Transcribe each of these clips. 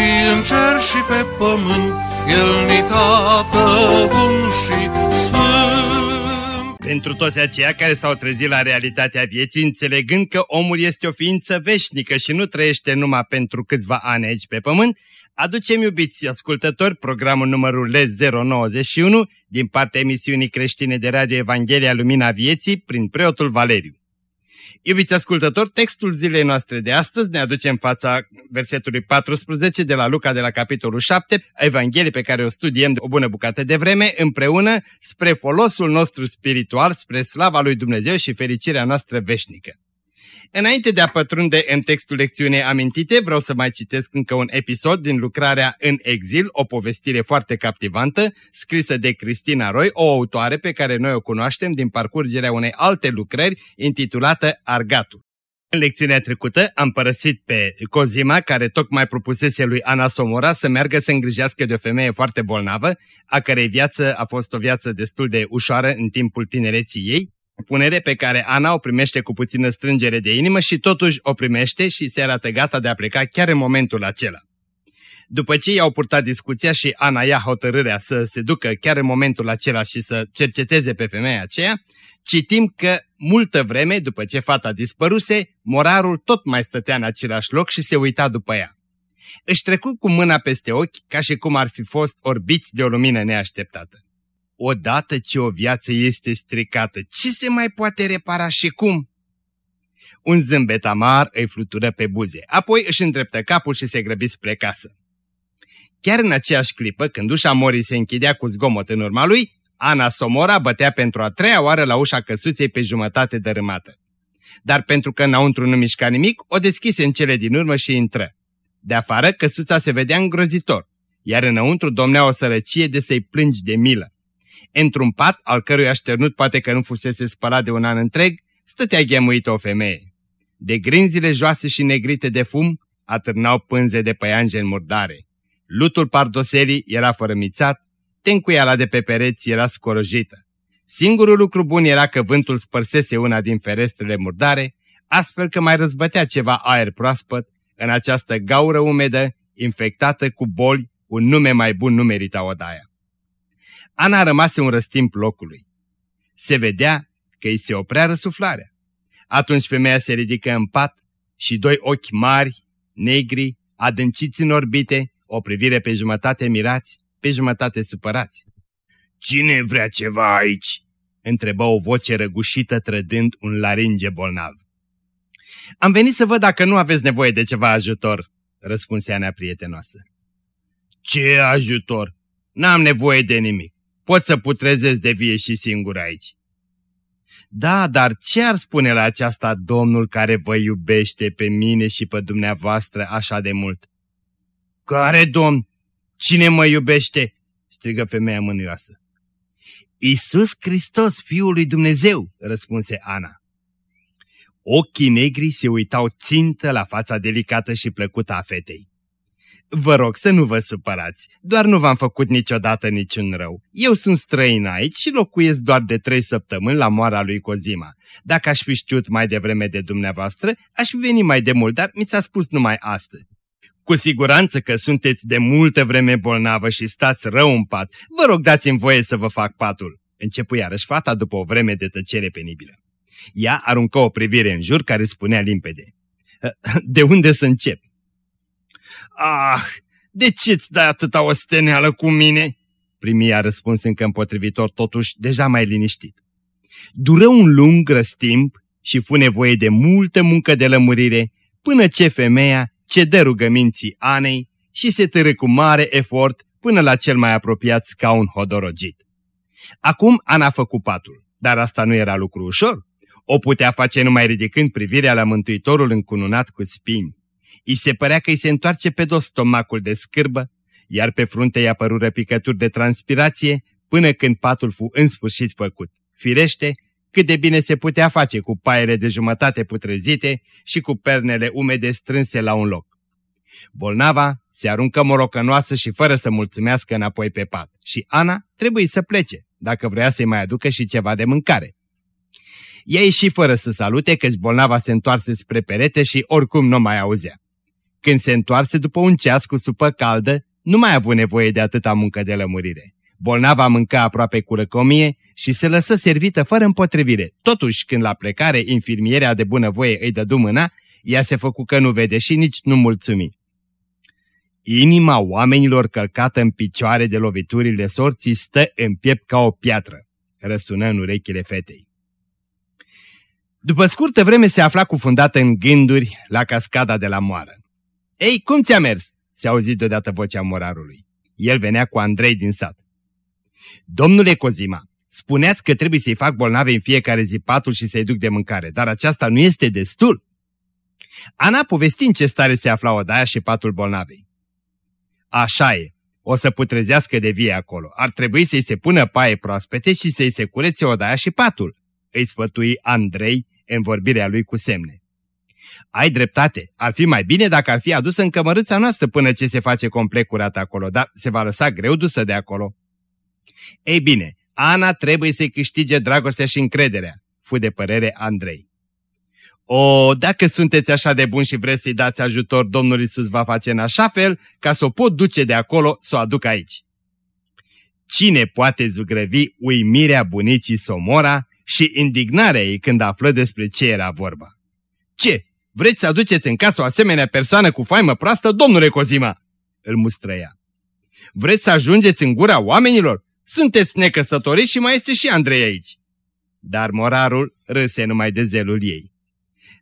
și în cer și pe pământ, El ni tată bun și sfânt. Pentru toți aceia care s-au trezit la realitatea vieții, înțelegând că omul este o ființă veșnică și nu trăiește numai pentru câțiva ani aici pe pământ, aducem, iubiți ascultători, programul numărul L091 din partea emisiunii creștine de Radio Evanghelia Lumina Vieții prin preotul Valeriu. Iubiți ascultători, textul zilei noastre de astăzi ne aduce în fața versetului 14 de la Luca de la capitolul 7, Evanghelie pe care o studiem o bună bucată de vreme, împreună spre folosul nostru spiritual, spre slava lui Dumnezeu și fericirea noastră veșnică. Înainte de a pătrunde în textul lecțiunii amintite, vreau să mai citesc încă un episod din lucrarea În exil, o povestire foarte captivantă, scrisă de Cristina Roy, o autoare pe care noi o cunoaștem din parcurgerea unei alte lucrări intitulată Argatul. În lecțiunea trecută am părăsit pe Cozima, care tocmai propusese lui Ana Somora să meargă să îngrijească de o femeie foarte bolnavă, a cărei viață a fost o viață destul de ușoară în timpul tinereții ei, propunere pe care Ana o primește cu puțină strângere de inimă și totuși o primește și se arată gata de a pleca chiar în momentul acela. După ce i-au purtat discuția și Ana ia hotărârea să se ducă chiar în momentul acela și să cerceteze pe femeia aceea, citim că multă vreme după ce fata dispăruse, morarul tot mai stătea în același loc și se uita după ea. Își trecu cu mâna peste ochi ca și cum ar fi fost orbiți de o lumină neașteptată. Odată ce o viață este stricată, ce se mai poate repara și cum? Un zâmbet amar îi flutură pe buze, apoi își îndreptă capul și se grăbi spre casă. Chiar în aceeași clipă, când ușa morii se închidea cu zgomot în urma lui, Ana Somora bătea pentru a treia oară la ușa căsuței pe jumătate dărâmată. Dar pentru că înăuntru nu mișca nimic, o deschise în cele din urmă și intră. De afară, căsuța se vedea îngrozitor, iar înăuntru domnea o sărăcie de să-i plângi de milă. Într-un pat, al cărui așternut poate că nu fusese spălat de un an întreg, stătea ghemuită o femeie. De grinzile joase și negrite de fum, atârnau pânze de păianje în murdare. Lutul pardoserii era fărămițat, tencuiala de pe pereți era scorojită. Singurul lucru bun era că vântul spărsese una din ferestrele murdare, astfel că mai răzbătea ceva aer proaspăt în această gaură umedă, infectată cu boli, un nume mai bun nu merita odaia. Ana rămase un răstimp locului. Se vedea că îi se oprea răsuflarea. Atunci femeia se ridică în pat și doi ochi mari, negri, adânciți în orbite, o privire pe jumătate mirați, pe jumătate supărați. Cine vrea ceva aici?" întrebă o voce răgușită trădând un laringe bolnav. Am venit să văd dacă nu aveți nevoie de ceva ajutor," răspunse Ana prietenoasă. Ce ajutor? N-am nevoie de nimic. Pot să putrezesc de vie și singur aici. Da, dar ce ar spune la aceasta Domnul care vă iubește pe mine și pe dumneavoastră așa de mult? Care domn? Cine mă iubește? strigă femeia mânioasă. Iisus Hristos, Fiul lui Dumnezeu, răspunse Ana. Ochii negri se uitau țintă la fața delicată și plăcută a fetei. Vă rog să nu vă supărați, doar nu v-am făcut niciodată niciun rău. Eu sunt străin aici și locuiesc doar de trei săptămâni la moara lui Cozima. Dacă aș fi știut mai devreme de dumneavoastră, aș fi venit mai de mult, dar mi s-a spus numai astăzi. Cu siguranță că sunteți de multă vreme bolnavă și stați rău în pat. Vă rog dați-mi voie să vă fac patul. Începu iarăși fata după o vreme de tăcere penibilă. Ea aruncă o privire în jur care spunea limpede. De unde să încep? Ah, de ce-ți dai atâta osteneală cu mine?" Primia răspuns încă împotrivitor, totuși deja mai liniștit. Dură un lung răstimp și fu nevoie de multă muncă de lămurire până ce femeia cedă rugăminții Anei și se târâ cu mare efort până la cel mai apropiat scaun hodorogit. Acum Ana a făcut patul, dar asta nu era lucru ușor. O putea face numai ridicând privirea la Mântuitorul încununat cu spini. I se părea că îi se întoarce pe dos stomacul de scârbă, iar pe frunte i-a părură picături de transpirație, până când patul fu în sfârșit făcut. Firește, cât de bine se putea face cu paiele de jumătate putrezite și cu pernele umede strânse la un loc. Bolnava se aruncă morocănoasă și fără să mulțumească înapoi pe pat și Ana trebuie să plece, dacă vrea să-i mai aducă și ceva de mâncare. Ea ieși fără să salute, căci bolnava se întoarse spre perete și oricum nu mai auzea. Când se întoarse după un ceas cu supă caldă, nu mai a avut nevoie de atâta muncă de lămurire. Bolnava mânca aproape cu răcomie și se lăsă servită fără împotrivire. Totuși, când la plecare infirmierea de bunăvoie îi dădu mâna, ea se făcu că nu vede și nici nu mulțumi. Inima oamenilor călcată în picioare de loviturile sorții stă în piept ca o piatră, răsună în urechile fetei. După scurtă vreme se afla cufundată în gânduri la cascada de la moară. Ei, cum ți-a mers?" se auzit deodată vocea morarului. El venea cu Andrei din sat. Domnule Cozima, spuneați că trebuie să-i fac bolnave în fiecare zi patul și să-i duc de mâncare, dar aceasta nu este destul. Ana povesti în ce stare se afla odaia și patul bolnavei. Așa e, o să putrezească de vie acolo. Ar trebui să-i se pună paie proaspete și să-i se curețe odaia și patul, îi sfătui Andrei în vorbirea lui cu semne. Ai dreptate, ar fi mai bine dacă ar fi adusă în cămărâța noastră până ce se face complet curat acolo, dar se va lăsa greu dusă de acolo. Ei bine, Ana trebuie să-i câștige dragostea și încrederea, fu de părere Andrei. O, dacă sunteți așa de buni și vreți să-i dați ajutor, Domnul Isus va face în așa fel ca să o pot duce de acolo să o aduc aici. Cine poate zugrăvi uimirea bunicii Somora și indignarea ei când află despre ce era vorba? Ce? Vreți să aduceți în casă o asemenea persoană cu faimă proastă, domnule Cozima? Îl mustrăia. Vreți să ajungeți în gura oamenilor? Sunteți necăsătoriți și mai este și Andrei aici. Dar morarul râse numai de zelul ei.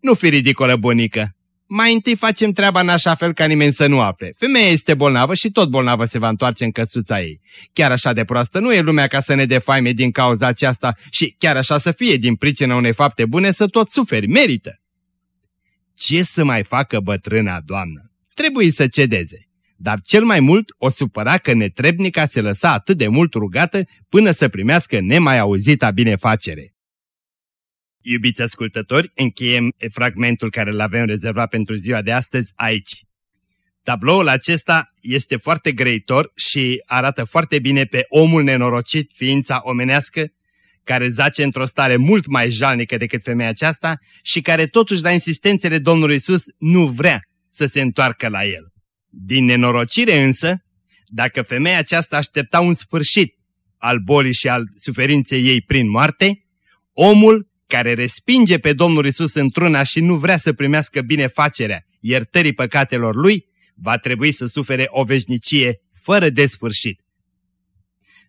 Nu fi ridicolă, bunică. Mai întâi facem treaba în așa fel ca nimeni să nu afle. Femeia este bolnavă și tot bolnavă se va întoarce în căsuța ei. Chiar așa de proastă nu e lumea ca să ne defaime din cauza aceasta și chiar așa să fie din pricina unei fapte bune să tot suferi, merită. Ce să mai facă bătrâna doamnă? Trebuie să cedeze dar cel mai mult o supăra că netrebnica se lăsa atât de mult rugată până să primească nemai auzita binefacere. Iubiți ascultători, încheiem fragmentul care îl avem rezervat pentru ziua de astăzi aici. Tabloul acesta este foarte greitor și arată foarte bine pe omul nenorocit, ființa omenească, care zace într-o stare mult mai jalnică decât femeia aceasta și care totuși la insistențele Domnului Isus nu vrea să se întoarcă la el. Din nenorocire însă, dacă femeia aceasta aștepta un sfârșit al bolii și al suferinței ei prin moarte, omul care respinge pe Domnul Isus într-una și nu vrea să primească binefacerea iertării păcatelor lui, va trebui să sufere o veșnicie fără de sfârșit.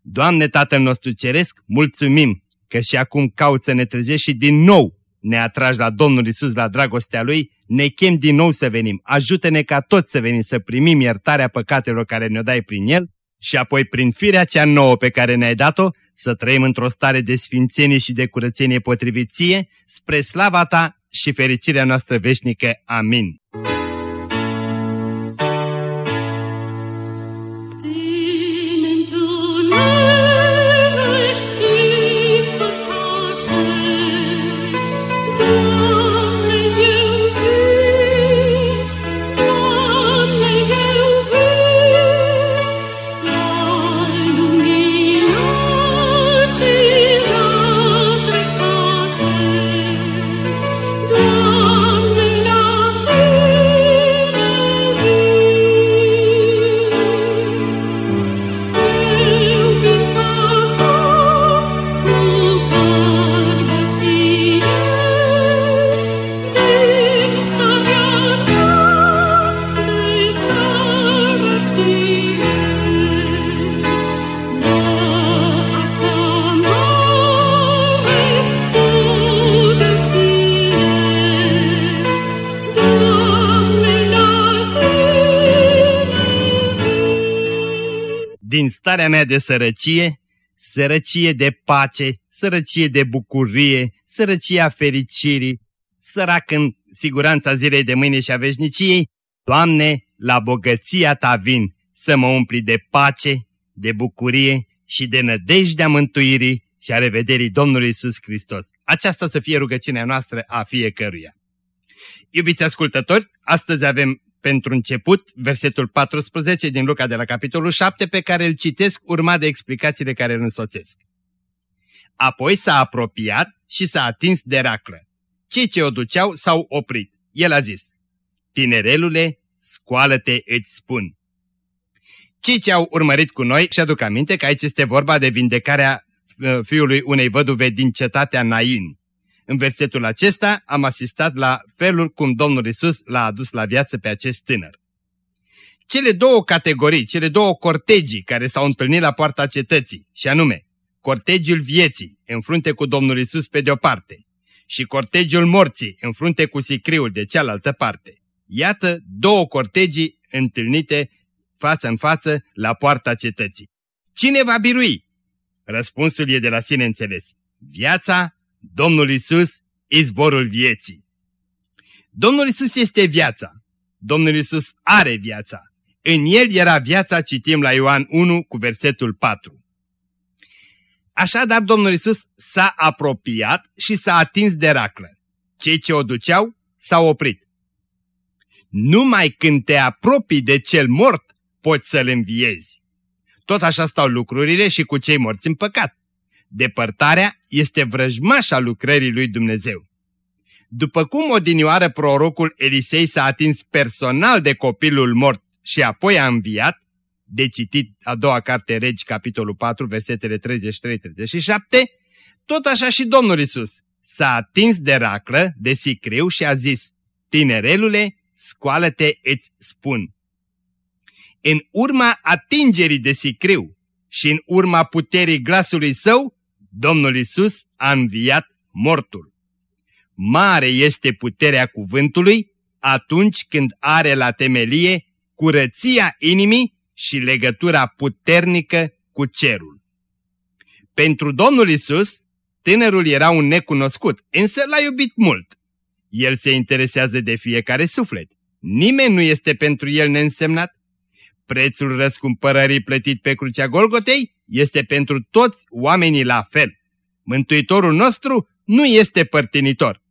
Doamne Tatăl nostru Ceresc, mulțumim că și acum cauți să ne trezești și din nou ne atragi la Domnul Isus, la dragostea Lui, ne chem din nou să venim. Ajută-ne ca toți să venim să primim iertarea păcatelor care ne-o dai prin El și apoi prin firea cea nouă pe care ne-ai dat-o să trăim într-o stare de sfințenie și de curățenie potriviție spre slava Ta și fericirea noastră veșnică. Amin. Starea mea de sărăcie, sărăcie de pace, sărăcie de bucurie, sărăcia fericirii, sărac în siguranța zilei de mâine și a veșniciei, Doamne, la bogăția Ta vin să mă umpli de pace, de bucurie și de nădejdea mântuirii și a revederii Domnului Isus Hristos. Aceasta să fie rugăciunea noastră a fiecăruia. Iubiți ascultători, astăzi avem pentru început versetul 14 din Luca de la capitolul 7 pe care îl citesc urmat de explicațiile care îl însoțesc. Apoi s-a apropiat și s-a atins de raclă. Cei ce o duceau s-au oprit. El a zis, Tinerelule, scoală-te, îți spun. Cei ce au urmărit cu noi și aduc aminte că aici este vorba de vindecarea uh, fiului unei văduve din cetatea Nain. În versetul acesta am asistat la felul cum Domnul Isus l-a adus la viață pe acest tânăr. Cele două categorii, cele două cortegii care s-au întâlnit la poarta cetății, și anume, cortegiul vieții în frunte cu Domnul Isus pe de o parte și cortegiul morții în frunte cu sicriul de cealaltă parte. Iată două cortegii întâlnite față în față la poarta cetății. Cine va birui? Răspunsul e de la sine înțeles. Viața, Domnul Isus, izvorul vieții. Domnul Isus este viața. Domnul Isus are viața. În El era viața, citim la Ioan 1 cu versetul 4. Așadar, Domnul Isus s-a apropiat și s-a atins de raclă. Cei ce o duceau s-au oprit. Numai când te apropii de cel mort, poți să-l înviezi. Tot așa stau lucrurile și cu cei morți în păcat. Depărtarea este vrăjmașa lucrării lui Dumnezeu. După cum odinioară prorocul Elisei s-a atins personal de copilul mort și apoi a înviat, de citit a doua carte Regi, capitolul 4, versetele 33-37, tot așa și Domnul Isus s-a atins de raclă, de sicriu și a zis, Tinerelule, scoală-te, îți spun. În urma atingerii de sicriu și în urma puterii glasului său, Domnul Isus a înviat mortul. Mare este puterea cuvântului atunci când are la temelie curăția inimii și legătura puternică cu cerul. Pentru Domnul Isus, tânărul era un necunoscut, însă l-a iubit mult. El se interesează de fiecare suflet. Nimeni nu este pentru el neînsemnat. Prețul răscumpărării plătit pe crucea Golgotei este pentru toți oamenii la fel. Mântuitorul nostru nu este părtinitor.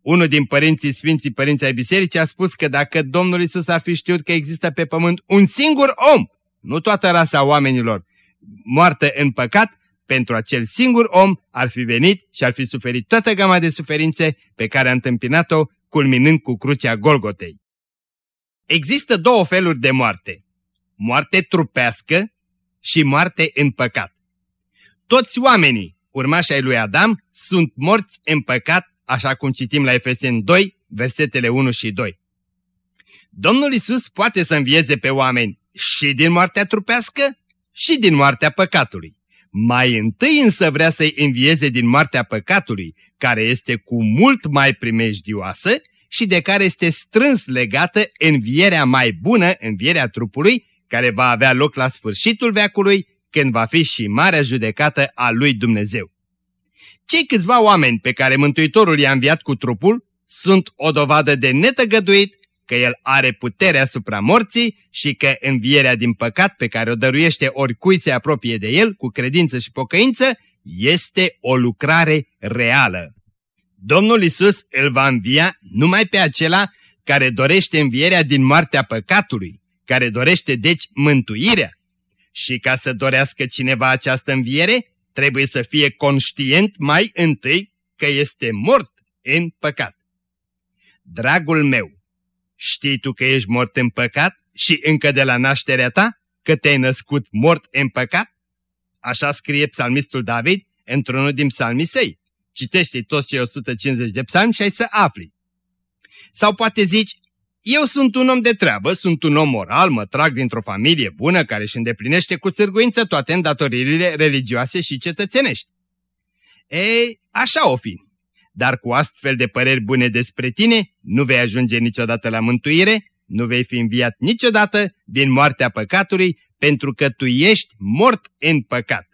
Unul din părinții Sfinții Părinții ai Bisericii a spus că dacă Domnul Isus ar fi știut că există pe pământ un singur om, nu toată rasa oamenilor, moartă în păcat, pentru acel singur om ar fi venit și ar fi suferit toată gama de suferințe pe care a întâmpinat-o, culminând cu crucea Golgotei. Există două feluri de moarte. Moarte trupească și moarte în păcat. Toți oamenii, urmașii lui Adam, sunt morți în păcat așa cum citim la Efeseni 2, versetele 1 și 2. Domnul Isus poate să învieze pe oameni și din moartea trupească și din moartea păcatului. Mai întâi însă vrea să-i învieze din moartea păcatului, care este cu mult mai primejdioasă și de care este strâns legată învierea mai bună, învierea trupului, care va avea loc la sfârșitul veacului, când va fi și marea judecată a lui Dumnezeu. Cei câțiva oameni pe care Mântuitorul i-a înviat cu trupul sunt o dovadă de netăgăduit că El are putere asupra morții și că învierea din păcat pe care o dăruiește oricui se apropie de El cu credință și pocăință este o lucrare reală. Domnul Isus îl va învia numai pe acela care dorește învierea din moartea păcatului, care dorește deci mântuirea. Și ca să dorească cineva această înviere, trebuie să fie conștient mai întâi că este mort în păcat. Dragul meu, știi tu că ești mort în păcat și încă de la nașterea ta că te-ai născut mort în păcat? Așa scrie psalmistul David într-unul din psalmii săi. Citește toți cei 150 de psalmi și ai să afli. Sau poate zici, eu sunt un om de treabă, sunt un om moral, mă trag dintr-o familie bună care își îndeplinește cu sârguință toate îndatoririle religioase și cetățenești. Ei, așa o fi. Dar cu astfel de păreri bune despre tine, nu vei ajunge niciodată la mântuire, nu vei fi înviat niciodată din moartea păcatului, pentru că tu ești mort în păcat.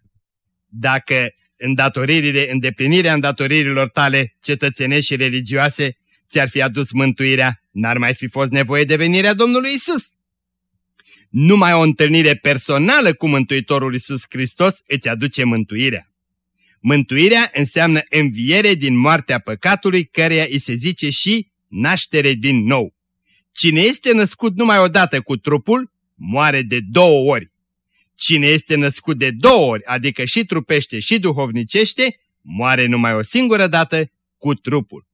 Dacă îndatoririle, îndeplinirea îndatoririlor tale cetățenești și religioase ți-ar fi adus mântuirea, n-ar mai fi fost nevoie de venirea Domnului Isus. Numai o întâlnire personală cu Mântuitorul Isus Hristos îți aduce mântuirea. Mântuirea înseamnă înviere din moartea păcatului, căreia îi se zice și naștere din nou. Cine este născut numai odată cu trupul, moare de două ori. Cine este născut de două ori, adică și trupește și duhovnicește, moare numai o singură dată cu trupul.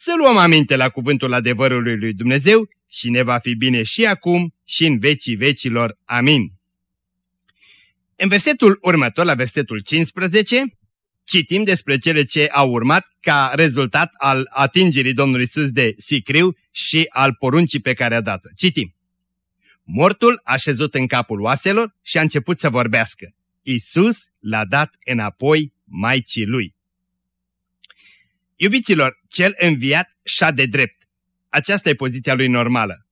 Să luăm aminte la cuvântul adevărului lui Dumnezeu și ne va fi bine și acum și în vecii vecilor. Amin. În versetul următor, la versetul 15, citim despre cele ce au urmat ca rezultat al atingerii Domnului Isus de sicriu și al poruncii pe care a dat-o. Citim. Mortul a șezut în capul oaselor și a început să vorbească. Isus l-a dat înapoi Maicii lui. Iubiților, cel înviat și-a de drept. Aceasta e poziția lui normală.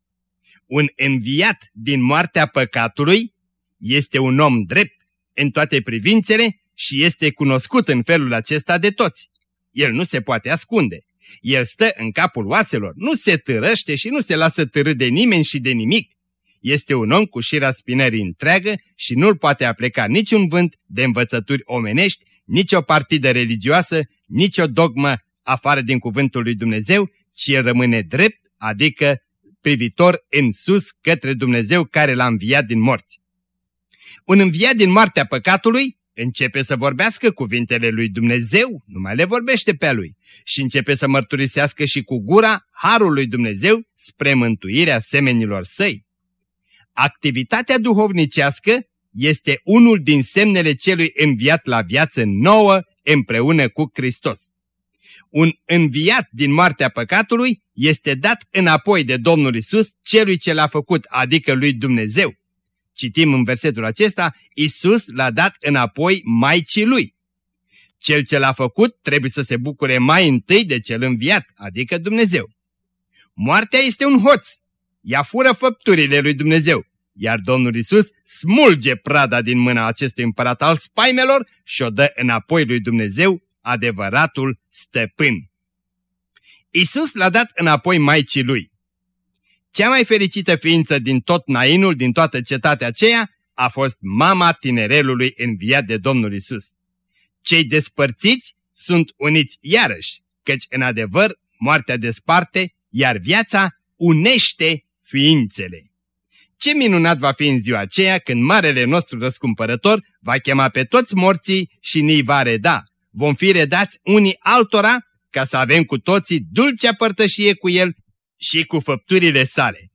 Un înviat din moartea păcatului este un om drept în toate privințele și este cunoscut în felul acesta de toți. El nu se poate ascunde. El stă în capul oaselor, nu se târăște și nu se lasă târât de nimeni și de nimic. Este un om cu șira spinării întreagă și nu-l poate apleca niciun vânt de învățături omenești, nici o partidă religioasă, nici o dogmă afară din cuvântul lui Dumnezeu, ci el rămâne drept, adică privitor în sus către Dumnezeu care l-a înviat din morți. Un înviat din moartea păcatului începe să vorbească cuvintele lui Dumnezeu, nu mai le vorbește pe lui, și începe să mărturisească și cu gura harul lui Dumnezeu spre mântuirea semenilor săi. Activitatea duhovnicească este unul din semnele celui înviat la viață nouă împreună cu Hristos. Un înviat din moartea păcatului este dat înapoi de Domnul Isus celui ce l-a făcut, adică lui Dumnezeu. Citim în versetul acesta, Isus l-a dat înapoi Maicii lui. Cel ce l-a făcut trebuie să se bucure mai întâi de cel înviat, adică Dumnezeu. Moartea este un hoț. Ea fură făpturile lui Dumnezeu, iar Domnul Isus smulge prada din mâna acestui împărat al spaimelor și o dă înapoi lui Dumnezeu, adevăratul stăpân. Isus l-a dat înapoi Maicii lui. Cea mai fericită ființă din tot Nainul, din toată cetatea aceea, a fost mama tinerelului înviat de Domnul Isus. Cei despărțiți sunt uniți iarăși, căci în adevăr moartea desparte, iar viața unește ființele. Ce minunat va fi în ziua aceea când Marele nostru răscumpărător va chema pe toți morții și ni va reda. Vom fi redați unii altora ca să avem cu toții dulcea părtășie cu El și cu făpturile sale.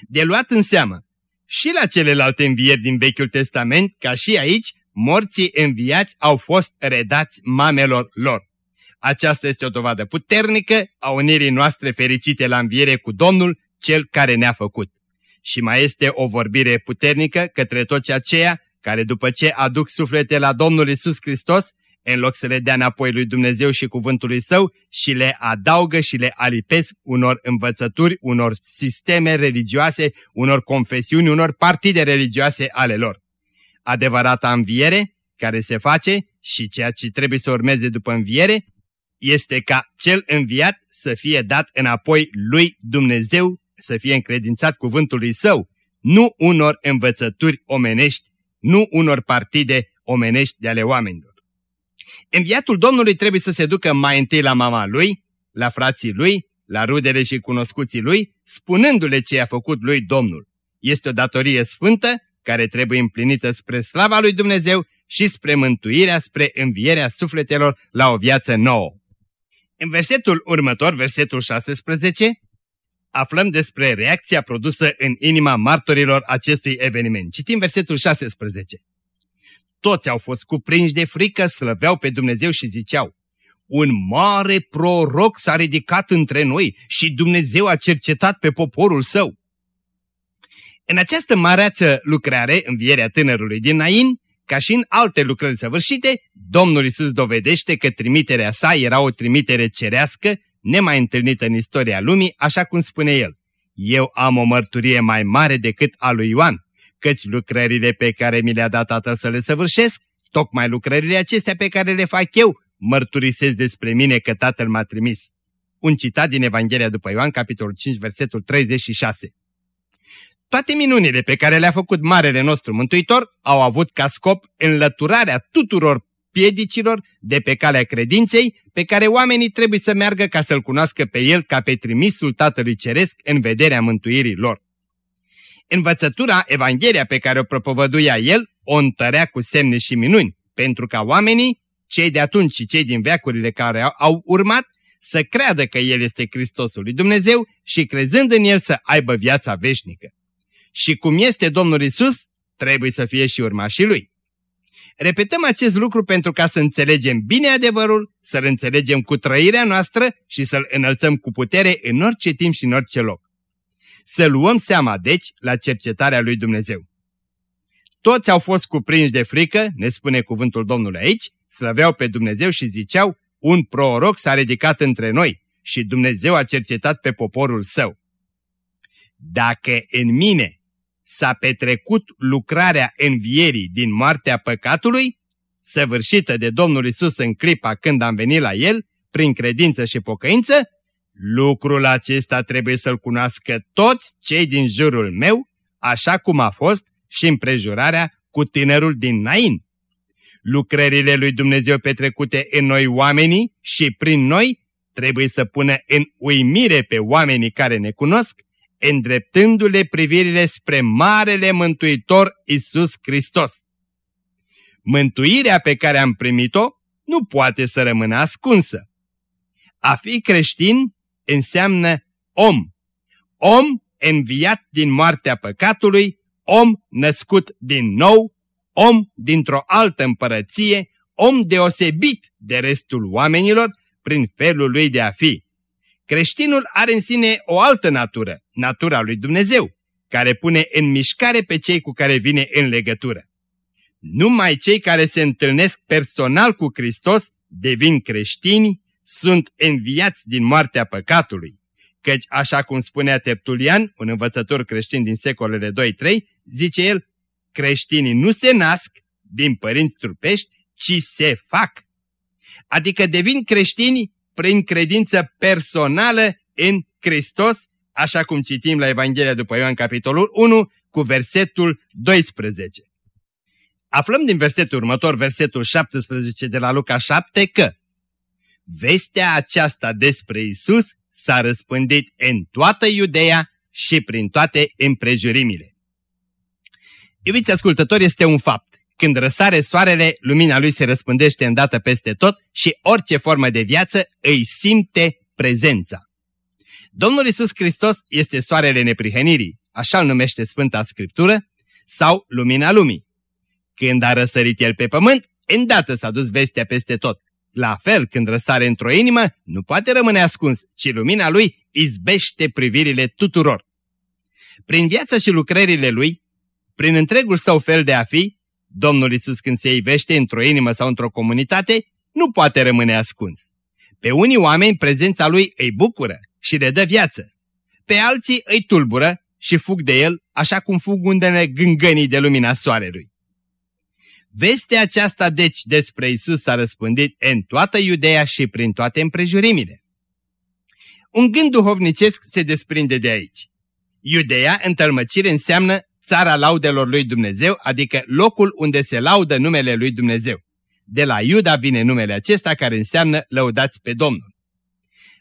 De luat în seamă, și la celelalte învieri din Vechiul Testament, ca și aici, morții înviați au fost redați mamelor lor. Aceasta este o dovadă puternică a unirii noastre fericite la înviere cu Domnul, Cel care ne-a făcut. Și mai este o vorbire puternică către toți aceia care după ce aduc suflete la Domnul Isus Hristos, în loc să le dea înapoi lui Dumnezeu și cuvântului său și le adaugă și le alipesc unor învățături, unor sisteme religioase, unor confesiuni, unor partide religioase ale lor. Adevărata înviere care se face și ceea ce trebuie să urmeze după înviere este ca cel înviat să fie dat înapoi lui Dumnezeu, să fie încredințat cuvântului său, nu unor învățături omenești, nu unor partide omenești de ale oamenilor. Înviatul Domnului trebuie să se ducă mai întâi la mama lui, la frații lui, la rudele și cunoscuții lui, spunându-le ce a făcut lui Domnul. Este o datorie sfântă care trebuie împlinită spre slava lui Dumnezeu și spre mântuirea, spre învierea sufletelor la o viață nouă. În versetul următor, versetul 16, aflăm despre reacția produsă în inima martorilor acestui eveniment. Citim versetul 16. Toți au fost cuprinși de frică, slăveau pe Dumnezeu și ziceau, un mare proroc s-a ridicat între noi și Dumnezeu a cercetat pe poporul său. În această mareață lucrare, învierea tânărului din Nain, ca și în alte lucrări săvârșite, Domnul Isus dovedește că trimiterea sa era o trimitere cerească, nemai întâlnită în istoria lumii, așa cum spune el. Eu am o mărturie mai mare decât a lui Ioan, căci lucrările pe care mi le-a dat Tatăl să le săvârșesc, tocmai lucrările acestea pe care le fac eu, mărturisesc despre mine că Tatăl m-a trimis. un citat din Evanghelia după Ioan, capitolul 5, versetul 36. Toate minunile pe care le-a făcut Marele nostru Mântuitor au avut ca scop înlăturarea tuturor piedicilor de pe calea credinței pe care oamenii trebuie să meargă ca să-L cunoască pe El ca pe trimisul Tatălui Ceresc în vederea mântuirii lor. Învățătura, Evanghelia pe care o propovăduia El, o întărea cu semne și minuni, pentru ca oamenii, cei de atunci și cei din veacurile care au urmat, să creadă că El este Hristosul lui Dumnezeu și crezând în El să aibă viața veșnică. Și cum este Domnul Isus, trebuie să fie și urmașii Lui. Repetăm acest lucru pentru ca să înțelegem bine adevărul, să-l înțelegem cu trăirea noastră și să-l înălțăm cu putere în orice timp și în orice loc. Să luăm seama, deci, la cercetarea lui Dumnezeu. Toți au fost cuprinși de frică, ne spune cuvântul Domnului aici, slăveau pe Dumnezeu și ziceau, un proroc s-a ridicat între noi și Dumnezeu a cercetat pe poporul său. Dacă în mine s-a petrecut lucrarea învierii din moartea păcatului, săvârșită de Domnul Isus în clipa când am venit la El, prin credință și pocăință, lucrul acesta trebuie să-l cunoască toți cei din jurul meu, așa cum a fost și împrejurarea cu tinerul din Nain. Lucrările lui Dumnezeu petrecute în noi oamenii și prin noi trebuie să pună în uimire pe oamenii care ne cunosc îndreptându-le privirile spre Marele Mântuitor Isus Hristos. Mântuirea pe care am primit-o nu poate să rămână ascunsă. A fi creștin înseamnă om. Om înviat din moartea păcatului, om născut din nou, om dintr-o altă împărăție, om deosebit de restul oamenilor prin felul lui de a fi. Creștinul are în sine o altă natură, natura lui Dumnezeu, care pune în mișcare pe cei cu care vine în legătură. Numai cei care se întâlnesc personal cu Hristos devin creștini, sunt înviați din moartea păcatului. Căci, așa cum spunea Tertulian, un învățător creștin din secolele 2-3, zice el, creștinii nu se nasc din părinți trupești, ci se fac. Adică devin creștini prin credință personală în Hristos, așa cum citim la Evanghelia după Ioan capitolul 1 cu versetul 12. Aflăm din versetul următor, versetul 17 de la Luca 7 că Vestea aceasta despre Isus s-a răspândit în toată Iudeea și prin toate împrejurimile. Iubiți ascultători, este un fapt. Când răsare soarele, lumina lui se răspândește îndată peste tot și orice formă de viață îi simte prezența. Domnul Isus Hristos este soarele neprihănirii, așa îl numește Sfânta Scriptură, sau lumina lumii. Când a răsărit el pe pământ, îndată s-a dus vestea peste tot. La fel, când răsare într-o inimă, nu poate rămâne ascuns, ci lumina lui izbește privirile tuturor. Prin viața și lucrările lui, prin întregul său fel de a fi, Domnul Isus când se ivește într-o inimă sau într-o comunitate, nu poate rămâne ascuns. Pe unii oameni prezența lui îi bucură și le dă viață. Pe alții îi tulbură și fug de el, așa cum fug undele gângănii de lumina soarelui. Vestea aceasta deci despre Isus s-a răspândit în toată Iudeea și prin toate împrejurimile. Un gând duhovnicesc se desprinde de aici. Iudeea, în tălmăcire, înseamnă țara laudelor lui Dumnezeu, adică locul unde se laudă numele lui Dumnezeu. De la Iuda vine numele acesta care înseamnă lăudați pe Domnul.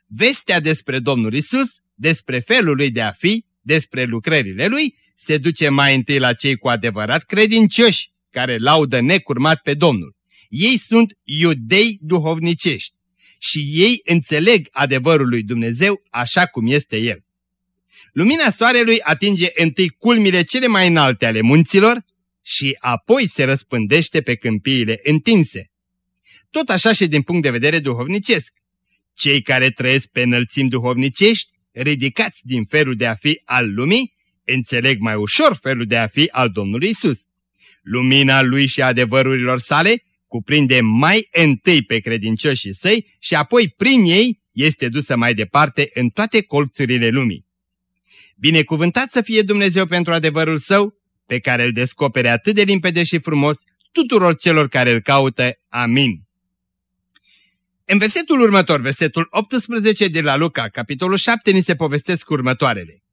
Vestea despre Domnul Isus, despre felul lui de a fi, despre lucrările lui, se duce mai întâi la cei cu adevărat credincioși, care laudă necurmat pe Domnul. Ei sunt iudei duhovnicești și ei înțeleg adevărul lui Dumnezeu așa cum este El. Lumina soarelui atinge întâi culmile cele mai înalte ale munților și apoi se răspândește pe câmpiile întinse. Tot așa și din punct de vedere duhovnicesc. Cei care trăiesc pe înălțimi duhovnicești, ridicați din felul de a fi al lumii, înțeleg mai ușor felul de a fi al Domnului Isus. Lumina lui și adevărurilor sale cuprinde mai întâi pe credincioșii săi și apoi prin ei este dusă mai departe în toate colțurile lumii. Binecuvântat să fie Dumnezeu pentru adevărul său, pe care îl descopere atât de limpede și frumos tuturor celor care îl caută. Amin. În versetul următor, versetul 18 de la Luca, capitolul 7, ni se povestesc următoarele.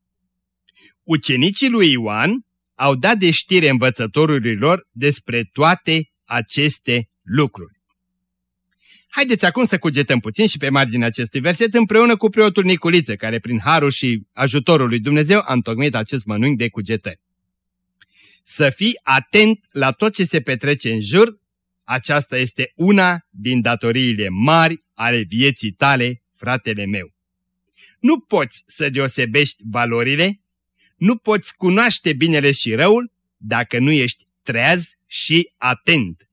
Ucenicii lui Ioan au dat de știre învățătorului lor despre toate aceste lucruri. Haideți acum să cugetăm puțin și pe marginea acestui verset împreună cu preotul Niculiță, care prin harul și ajutorul lui Dumnezeu a întocmit acest mănânc de cugetări. Să fii atent la tot ce se petrece în jur, aceasta este una din datoriile mari ale vieții tale, fratele meu. Nu poți să deosebești valorile, nu poți cunoaște binele și răul dacă nu ești treaz și atent.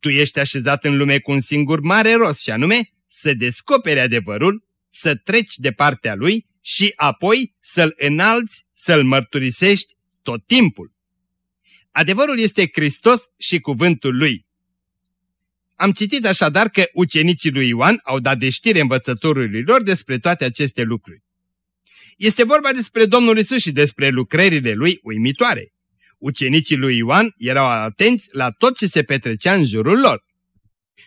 Tu ești așezat în lume cu un singur mare rost și anume să descoperi adevărul, să treci de partea lui și apoi să-l înalți, să-l mărturisești tot timpul. Adevărul este Hristos și cuvântul lui. Am citit așadar că ucenicii lui Ioan au dat de știre învățătorului lor despre toate aceste lucruri. Este vorba despre Domnul Isus și despre lucrările lui uimitoare. Ucenicii lui Ioan erau atenți la tot ce se petrecea în jurul lor.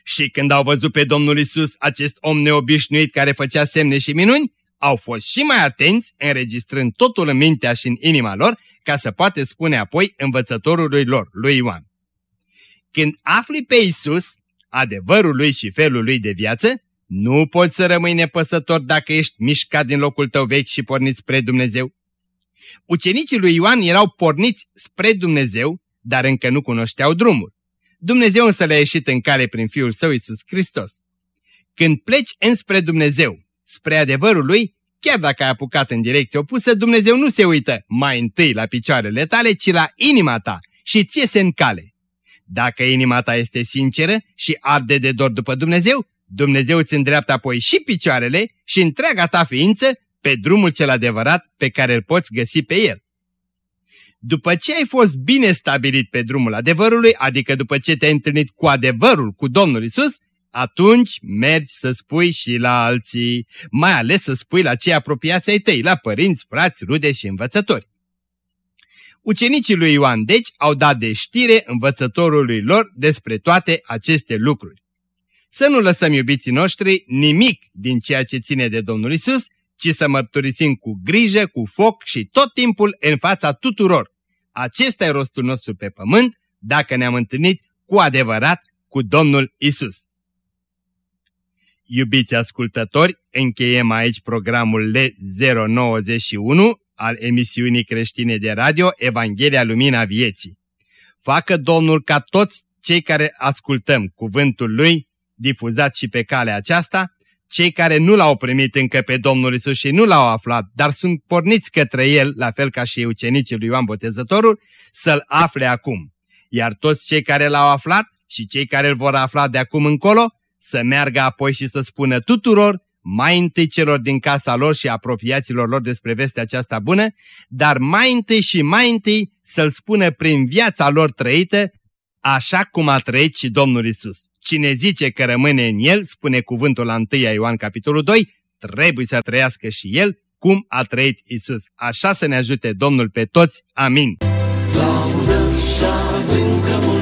Și când au văzut pe Domnul Isus, acest om neobișnuit care făcea semne și minuni, au fost și mai atenți, înregistrând totul în mintea și în inima lor, ca să poate spune apoi învățătorului lor, lui Ioan. Când afli pe Isus, adevărul lui și felul lui de viață, nu poți să rămâi nepăsător dacă ești mișcat din locul tău vechi și pornit spre Dumnezeu. Ucenicii lui Ioan erau porniți spre Dumnezeu, dar încă nu cunoșteau drumul. Dumnezeu însă le-a ieșit în cale prin Fiul Său Iisus Hristos. Când pleci înspre Dumnezeu, spre adevărul Lui, chiar dacă ai apucat în direcție opusă, Dumnezeu nu se uită mai întâi la picioarele tale, ci la inima ta și ți se în cale. Dacă inima ta este sinceră și arde de dor după Dumnezeu, Dumnezeu îți îndreaptă apoi și picioarele și întreaga ta ființă pe drumul cel adevărat pe care îl poți găsi pe el. După ce ai fost bine stabilit pe drumul adevărului, adică după ce te-ai întâlnit cu adevărul, cu Domnul Isus, atunci mergi să spui și la alții, mai ales să spui la cei apropiați ai tăi, la părinți, frați, rude și învățători. Ucenicii lui Ioan, deci, au dat de știre învățătorului lor despre toate aceste lucruri. Să nu lăsăm iubiții noștri nimic din ceea ce ține de Domnul Isus, ci să mărturisim cu grijă, cu foc și tot timpul în fața tuturor. Acesta e rostul nostru pe pământ, dacă ne-am întâlnit cu adevărat cu Domnul Isus. Iubiți ascultători, încheiem aici programul L091 al emisiunii creștine de radio Evanghelia Lumina Vieții. Facă Domnul ca toți cei care ascultăm cuvântul Lui, difuzat și pe calea aceasta, cei care nu l-au primit încă pe Domnul Isus și nu l-au aflat, dar sunt porniți către El, la fel ca și ucenicii lui Ioan Botezătorul, să-L afle acum. Iar toți cei care l-au aflat și cei care îl vor afla de acum încolo, să meargă apoi și să spună tuturor, mai întâi celor din casa lor și apropiaților lor despre vestea aceasta bună, dar mai întâi și mai întâi să-L spună prin viața lor trăită, așa cum a trăit și Domnul Isus. Cine zice că rămâne în el, spune cuvântul la 1 Ioan capitolul 2, trebuie să trăiască și el cum a trăit Isus. Așa să ne ajute Domnul pe toți. Amin. Laudă și